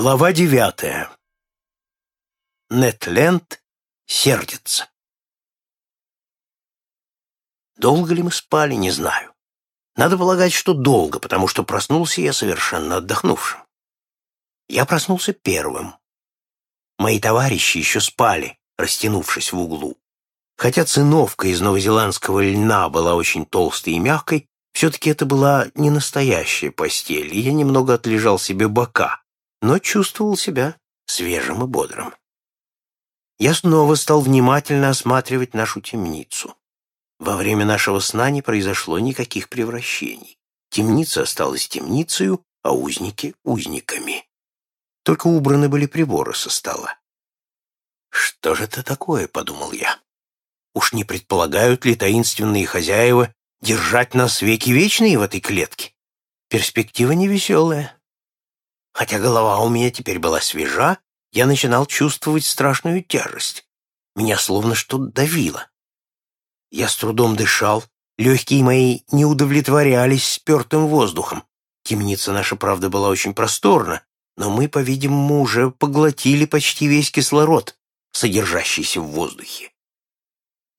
Глава девятая. Нетленд сердится. Долго ли мы спали, не знаю. Надо полагать, что долго, потому что проснулся я совершенно отдохнувшим. Я проснулся первым. Мои товарищи еще спали, растянувшись в углу. Хотя циновка из новозеландского льна была очень толстой и мягкой, все-таки это была не настоящая постель, и я немного отлежал себе бока, но чувствовал себя свежим и бодрым. Я снова стал внимательно осматривать нашу темницу. Во время нашего сна не произошло никаких превращений. Темница осталась темницею, а узники — узниками. Только убраны были приборы со стола. «Что же это такое?» — подумал я. «Уж не предполагают ли таинственные хозяева держать нас веки вечные в этой клетке? Перспектива невеселая». Хотя голова у меня теперь была свежа, я начинал чувствовать страшную тяжесть. Меня словно что-то давило. Я с трудом дышал, легкие мои не удовлетворялись спертым воздухом. Темница наша, правда, была очень просторна, но мы, по-видимому, уже поглотили почти весь кислород, содержащийся в воздухе.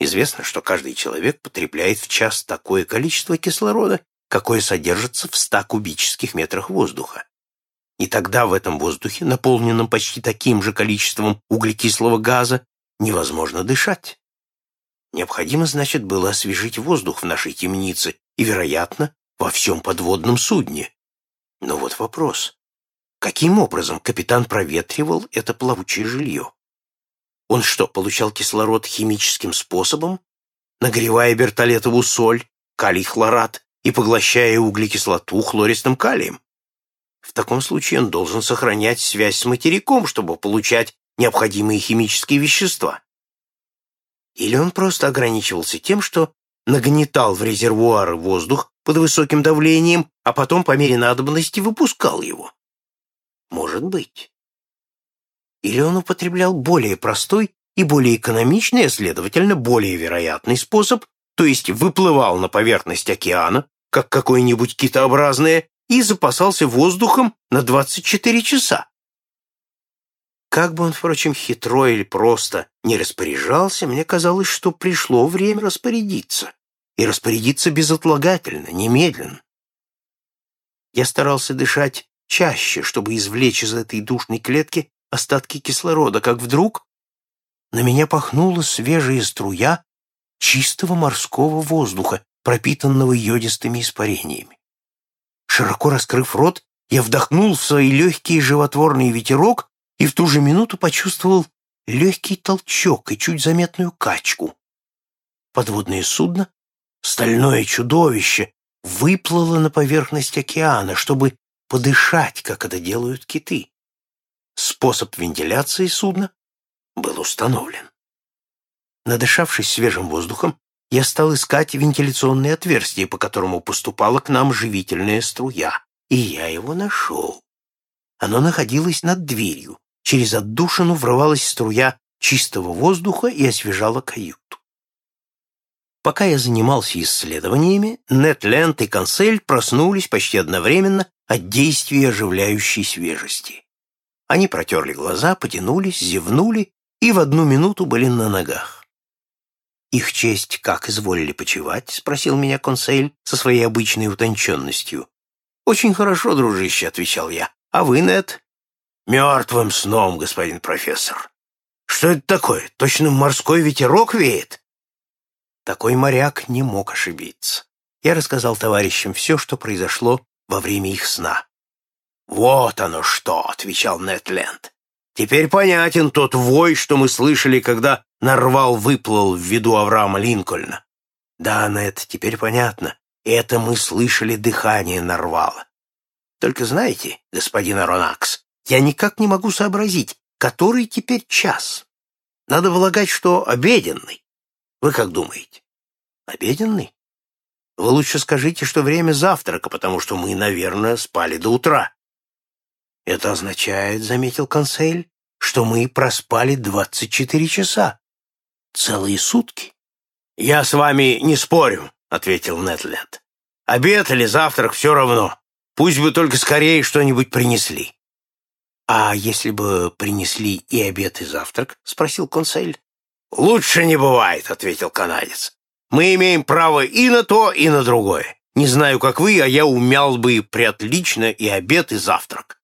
Известно, что каждый человек потребляет в час такое количество кислорода, какое содержится в ста кубических метрах воздуха. И тогда в этом воздухе, наполненном почти таким же количеством углекислого газа, невозможно дышать. Необходимо, значит, было освежить воздух в нашей темнице и, вероятно, во всем подводном судне. Но вот вопрос. Каким образом капитан проветривал это плавучее жилье? Он что, получал кислород химическим способом, нагревая бертолетовую соль, калий-хлорат и поглощая углекислоту хлористым калием? В таком случае он должен сохранять связь с материком, чтобы получать необходимые химические вещества. Или он просто ограничивался тем, что нагнетал в резервуары воздух под высоким давлением, а потом по мере надобности выпускал его. Может быть. Или он употреблял более простой и более экономичный, а следовательно, более вероятный способ, то есть выплывал на поверхность океана, как какое-нибудь китообразное, и запасался воздухом на 24 часа. Как бы он, впрочем, хитро или просто не распоряжался, мне казалось, что пришло время распорядиться. И распорядиться безотлагательно, немедленно. Я старался дышать чаще, чтобы извлечь из этой душной клетки остатки кислорода, как вдруг на меня пахнула свежая струя чистого морского воздуха, пропитанного йодистыми испарениями. Широко раскрыв рот, я вдохнул в свои легкий животворный ветерок и в ту же минуту почувствовал легкий толчок и чуть заметную качку. Подводное судно, стальное чудовище, выплыло на поверхность океана, чтобы подышать, как это делают киты. Способ вентиляции судна был установлен. Надышавшись свежим воздухом, я стал искать вентиляционное отверстие, по которому поступала к нам живительная струя, и я его нашел. Оно находилось над дверью. Через отдушину врывалась струя чистого воздуха и освежала каюту. Пока я занимался исследованиями, Нетленд и Консель проснулись почти одновременно от действия оживляющей свежести. Они протерли глаза, потянулись, зевнули и в одну минуту были на ногах. «Их честь как изволили почевать?» — спросил меня консель со своей обычной утонченностью. «Очень хорошо, дружище», — отвечал я. «А вы, Нет?» «Мертвым сном, господин профессор». «Что это такое? Точно морской ветерок веет?» Такой моряк не мог ошибиться. Я рассказал товарищам все, что произошло во время их сна. «Вот оно что!» — отвечал Нетленд. «Теперь понятен тот вой, что мы слышали, когда Нарвал выплыл в виду Авраама Линкольна. Да, это теперь понятно. Это мы слышали дыхание Нарвала. Только знаете, господин Аронакс, я никак не могу сообразить, который теперь час. Надо полагать, что обеденный. Вы как думаете? Обеденный? Вы лучше скажите, что время завтрака, потому что мы, наверное, спали до утра. Это означает, — заметил консель, — что мы проспали двадцать четыре часа. Целые сутки? Я с вами не спорю, ответил Нетленд. Обед или завтрак все равно. Пусть бы только скорее что-нибудь принесли. «А если бы принесли и обед, и завтрак?» — спросил консель. «Лучше не бывает», — ответил канадец. «Мы имеем право и на то, и на другое. Не знаю, как вы, а я умял бы приотлично и обед, и завтрак».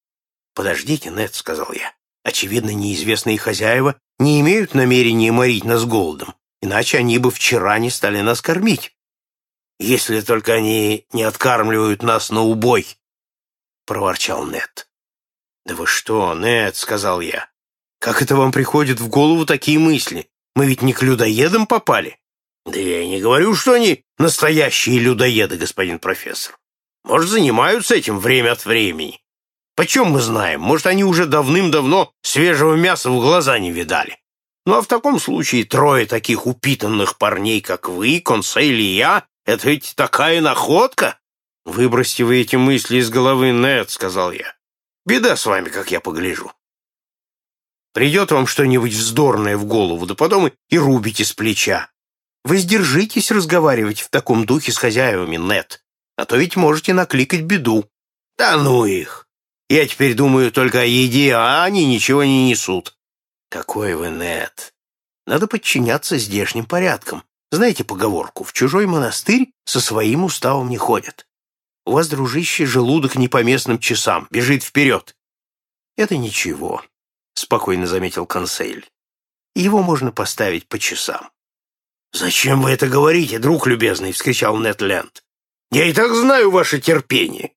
«Подождите, Нед», — сказал я. «Очевидно, неизвестные хозяева не имеют намерения морить нас голодом, иначе они бы вчера не стали нас кормить. Если только они не откармливают нас на убой», — проворчал Нед. «Да вы что, Нед», — сказал я, — «как это вам приходят в голову такие мысли? Мы ведь не к людоедам попали». «Да я и не говорю, что они настоящие людоеды, господин профессор. Может, занимаются этим время от времени. Почем мы знаем? Может, они уже давным-давно свежего мяса в глаза не видали. Ну, а в таком случае трое таких упитанных парней, как вы, Консейль и я, это ведь такая находка!» «Выбросьте вы эти мысли из головы, Нед», — сказал я. Беда с вами, как я погляжу. Придет вам что-нибудь вздорное в голову, да потом и рубите с плеча. Вы сдержитесь разговаривать в таком духе с хозяевами, Нет, а то ведь можете накликать беду. Да ну их! Я теперь думаю только о еде, а они ничего не несут. Какой вы, Нет! Надо подчиняться здешним порядкам. Знаете поговорку, в чужой монастырь со своим уставом не ходят. У вас, дружище, желудок не по местным часам, бежит вперед. Это ничего, — спокойно заметил консель. Его можно поставить по часам. «Зачем вы это говорите, друг любезный?» — вскричал Нетленд. «Я и так знаю ваше терпение.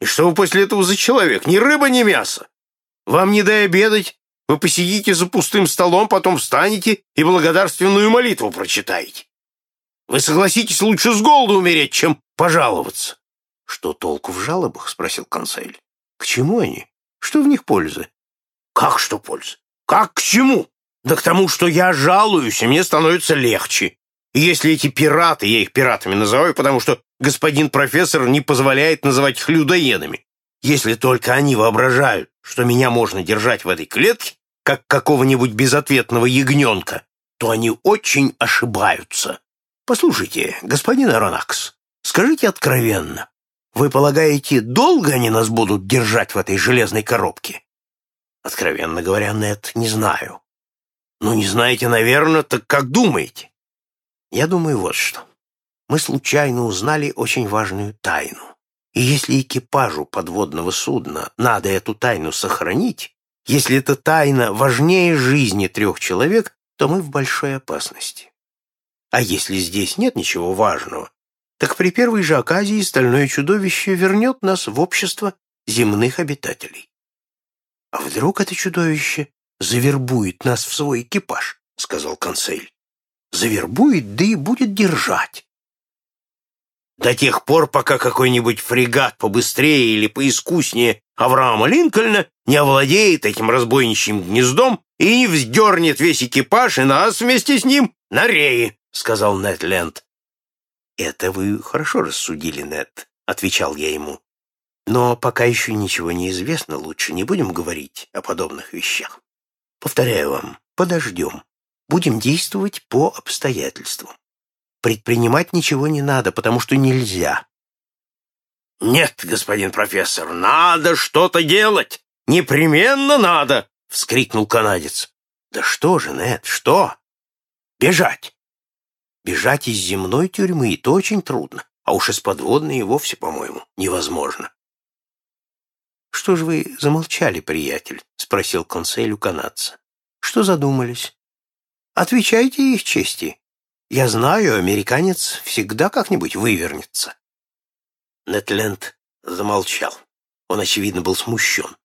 И что вы после этого за человек? Ни рыба, ни мясо. Вам не дай обедать, вы посидите за пустым столом, потом встанете и благодарственную молитву прочитаете. Вы согласитесь лучше с голоду умереть, чем пожаловаться. «Что толку в жалобах?» — спросил консель. «К чему они? Что в них пользы?» «Как что пользы? Как к чему? Да к тому, что я жалуюсь, и мне становится легче. Если эти пираты, я их пиратами называю, потому что господин профессор не позволяет называть их людоедами, если только они воображают, что меня можно держать в этой клетке, как какого-нибудь безответного ягненка, то они очень ошибаются. Послушайте, господин Аронакс, скажите откровенно, вы полагаете, долго они нас будут держать в этой железной коробке? Откровенно говоря, Нет, не знаю. Ну, не знаете, наверное, так как думаете? Я думаю вот что. Мы случайно узнали очень важную тайну. И если экипажу подводного судна надо эту тайну сохранить, если эта тайна важнее жизни трех человек, то мы в большой опасности. А если здесь нет ничего важного, так при первой же оказии стальное чудовище вернет нас в общество земных обитателей. А вдруг это чудовище завербует нас в свой экипаж, сказал консель. Завербует, да и будет держать. До тех пор, пока какой-нибудь фрегат побыстрее или поискуснее Авраама Линкольна не овладеет этим разбойничьим гнездом и не вздернет весь экипаж и нас вместе с ним на реи, сказал Нед Ленд. «Это вы хорошо рассудили, Нед», — отвечал я ему. «Но пока еще ничего не известно, лучше не будем говорить о подобных вещах. Повторяю вам, подождем. Будем действовать по обстоятельствам. Предпринимать ничего не надо, потому что нельзя». «Нет, господин профессор, надо что-то делать! Непременно надо!» — вскрикнул канадец. «Да что же, Нед, что? Бежать! Бежать из земной тюрьмы — это очень трудно, а уж из подводной и вовсе, по-моему, невозможно. «Что ж вы замолчали, приятель?» — спросил консель у канадца. «Что задумались?» «Отвечайте их чести. Я знаю, американец всегда как-нибудь вывернется». Нетленд замолчал. Он, очевидно, был смущен.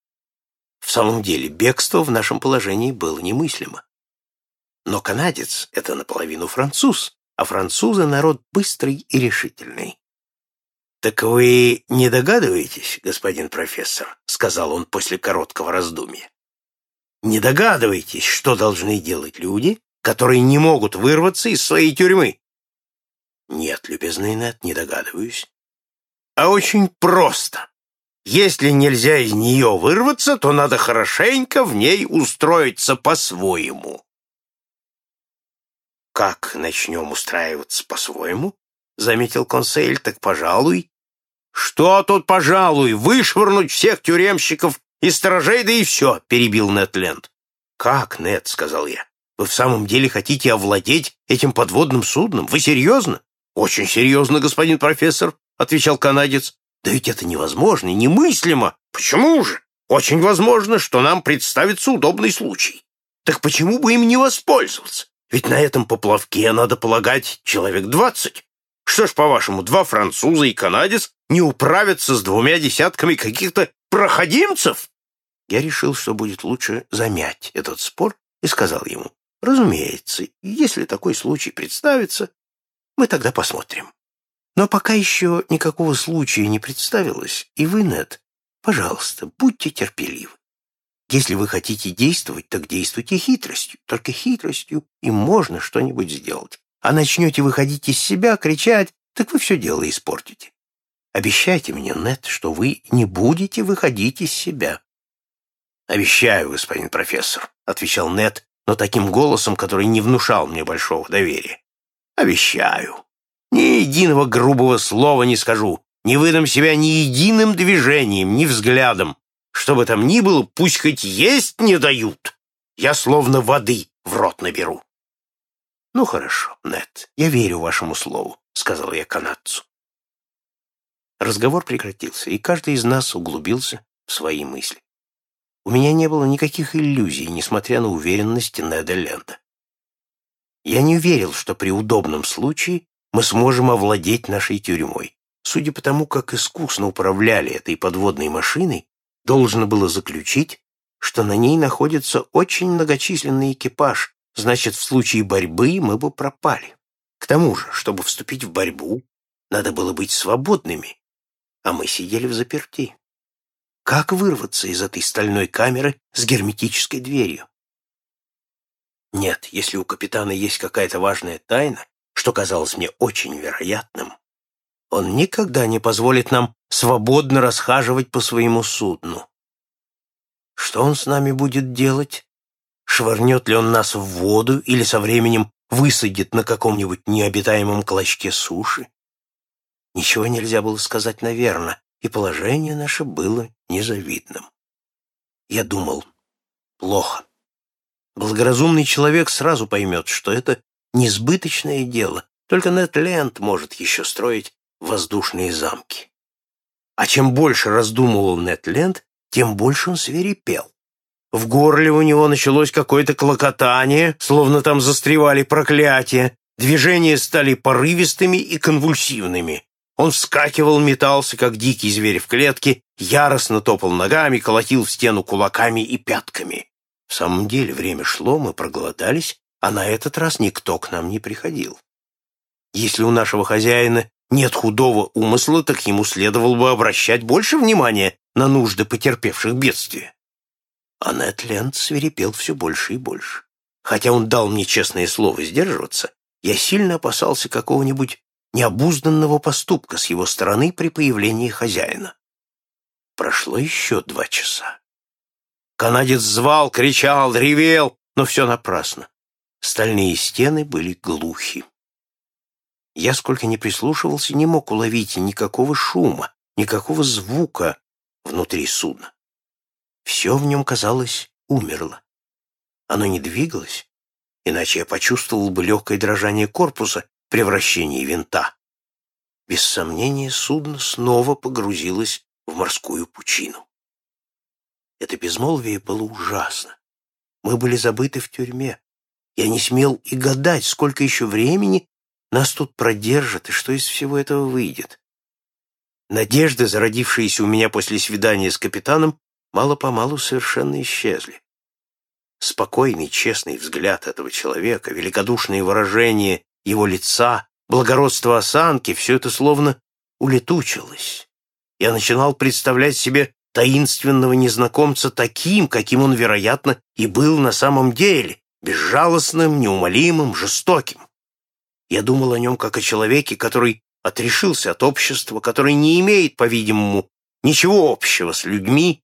В самом деле, бегство в нашем положении было немыслимо. Но канадец — это наполовину француз, а французы — народ быстрый и решительный. «Так вы не догадываетесь, господин профессор?» — сказал он после короткого раздумья. «Не догадываетесь, что должны делать люди, которые не могут вырваться из своей тюрьмы?» «Нет, любезный Нед, не догадываюсь». «А очень просто. Если нельзя из нее вырваться, то надо хорошенько в ней устроиться по-своему. «Как начнем устраиваться по-своему?» — заметил консель, «так пожалуй». «Что тут, пожалуй, вышвырнуть всех тюремщиков и сторожей, да и все», — перебил Нетленд. «Как, Нет?» — сказал я. «Вы в самом деле хотите овладеть этим подводным судном? Вы серьезно?» «Очень серьезно, господин профессор», — отвечал канадец. «Да ведь это невозможно, немыслимо. Почему же? Очень возможно, что нам представится удобный случай. Так почему бы им не воспользоваться? Ведь на этом поплавке, надо полагать, человек двадцать. Что ж, по-вашему, два француза и канадец не управятся с двумя десятками каких-то проходимцев? Я решил, что будет лучше замять этот спор, и сказал ему, разумеется, если такой случай представится, мы тогда посмотрим. Но пока еще никакого случая не представилось, и вы, Нед, пожалуйста, будьте терпеливы. Если вы хотите действовать, так действуйте хитростью. Только хитростью и можно что-нибудь сделать. А начнете выходить из себя, кричать, так вы все дело испортите. Обещайте мне, Нет, что вы не будете выходить из себя. «Обещаю, господин профессор», — отвечал Нет, но таким голосом, который не внушал мне большого доверия. «Обещаю. Ни единого грубого слова не скажу, не выдам себя ни единым движением, ни взглядом. Что бы там ни было, пусть хоть есть не дают. Я словно воды в рот наберу. — Ну, хорошо, Нет, я верю вашему слову, — сказал я канадцу. Разговор прекратился, и каждый из нас углубился в свои мысли. У меня не было никаких иллюзий, несмотря на уверенность Неда Ленда. Я не верил, что при удобном случае мы сможем овладеть нашей тюрьмой. Судя по тому, как искусно управляли этой подводной машиной, должно было заключить, что на ней находится очень многочисленный экипаж, значит, в случае борьбы мы бы пропали. К тому же, чтобы вступить в борьбу, надо было быть свободными, а мы сидели в заперти. Как вырваться из этой стальной камеры с герметической дверью? Нет, если у капитана есть какая-то важная тайна, что казалось мне очень вероятным, он никогда не позволит нам свободно расхаживать по своему судну. Что он с нами будет делать? Швырнет ли он нас в воду или со временем высадит на каком-нибудь необитаемом клочке суши? Ничего нельзя было сказать наверно, и положение наше было незавидным. Я думал, плохо. Благоразумный человек сразу поймет, что это несбыточное дело, только Нетленд может еще строить воздушные замки. А чем больше раздумывал Нетленд, тем больше он свирепел. В горле у него началось какое-то клокотание, словно там застревали проклятия. Движения стали порывистыми и конвульсивными. Он вскакивал, метался, как дикий зверь в клетке, яростно топал ногами, колотил в стену кулаками и пятками. В самом деле время шло, мы проголодались, а на этот раз никто к нам не приходил. Если у нашего хозяина нет худого умысла, так ему следовало бы обращать больше внимания на нужды потерпевших бедствия. А Нетленд свирепел все больше и больше. Хотя он дал мне честное слово сдерживаться, я сильно опасался какого-нибудь необузданного поступка с его стороны при появлении хозяина. Прошло еще два часа. Канадец звал, кричал, ревел, но все напрасно. Стальные стены были глухи. Я, сколько ни прислушивался, не мог уловить никакого шума, никакого звука внутри судна. Все в нем, казалось, умерло. Оно не двигалось, иначе я почувствовал бы легкое дрожание корпуса при вращении винта. Без сомнения, судно снова погрузилось в морскую пучину. Это безмолвие было ужасно. Мы были забыты в тюрьме. Я не смел и гадать, сколько еще времени нас тут продержат, и что из всего этого выйдет? Надежды, зародившиеся у меня после свидания с капитаном, мало-помалу совершенно исчезли. Спокойный, честный взгляд этого человека, великодушные выражения его лица, благородство осанки — все это словно улетучилось. Я начинал представлять себе таинственного незнакомца таким, каким он, вероятно, и был на самом деле, безжалостным, неумолимым, жестоким. Я думал о нем как о человеке, который отрешился от общества, который не имеет, по-видимому, ничего общего с людьми.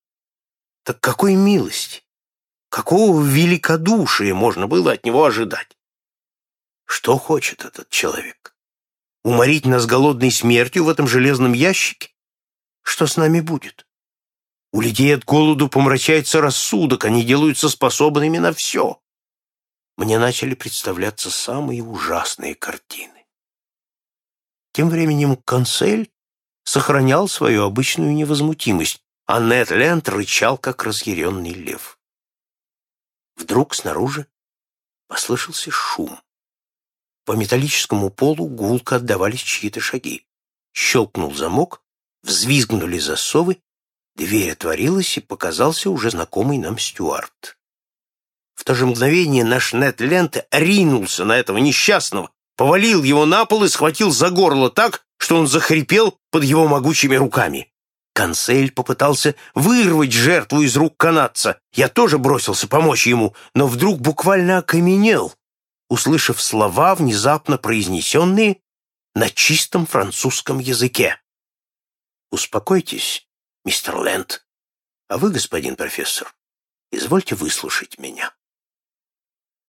Так какой милости, какого великодушия можно было от него ожидать? Что хочет этот человек? Уморить нас голодной смертью в этом железном ящике? Что с нами будет? У людей от голоду помрачается рассудок, они делаются способными на все. Мне начали представляться самые ужасные картины. Тем временем консель сохранял свою обычную невозмутимость, а Нед Ленд рычал, как разъяренный лев. Вдруг снаружи послышался шум. По металлическому полу гулко отдавались чьи-то шаги. Щелкнул замок, взвизгнули засовы, дверь отворилась, и показался уже знакомый нам Стюарт. В то же мгновение наш Нед Ленд ринулся на этого несчастного, повалил его на пол и схватил за горло так, что он захрипел под его могучими руками. Консель попытался вырвать жертву из рук канадца. Я тоже бросился помочь ему, но вдруг буквально окаменел, услышав слова, внезапно произнесенные на чистом французском языке. «Успокойтесь, мистер Лэнд, а вы, господин профессор, извольте выслушать меня».